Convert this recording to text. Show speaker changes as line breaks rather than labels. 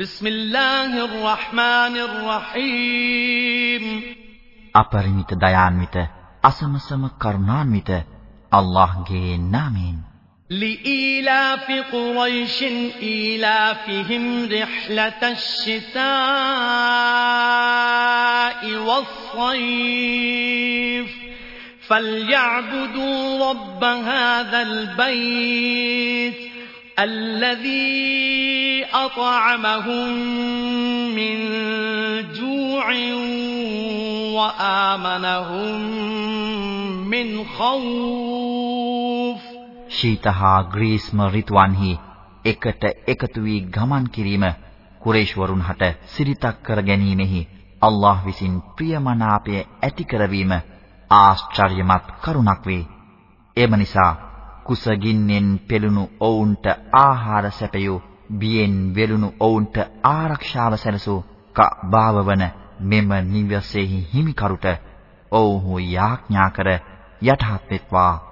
بسم الله الرحمن الرحيم
අපරිමිත දයාන්විත අසමසම කරුණාන්විත අල්ලාහ්ගේ නාමයෙන්
لإيلاف قريش إيلافهم رحلة الشتاء والصيف فليعبدوا رب هذا البيت الذي أطعمهم من جوع وآمنهم من خوف
ශීත හා ග්‍රීස්ම ඍතුවන්හි එකට එකතු වී ගමන් කිරීම කුරේෂ්වරුන් හට සිරිතක් කර ගැනීමෙහි අල්ලාහ් විසින් ප්‍රියමනාපය ඇති කරවීම ආශ්චර්යමත් කරුණක් වේ. එම නිසා කුසගින්නෙන් පෙළුණු ඔවුන්ට ආහාර සැපයූ බියෙන් වෙළුණු ඔවුන්ට ආරක්ෂාව සැලසූ කබාව වන මෙම නිවසේහි හිමිකරුට ඔව්හු යාඥා කර යටහත් වෙත්වා.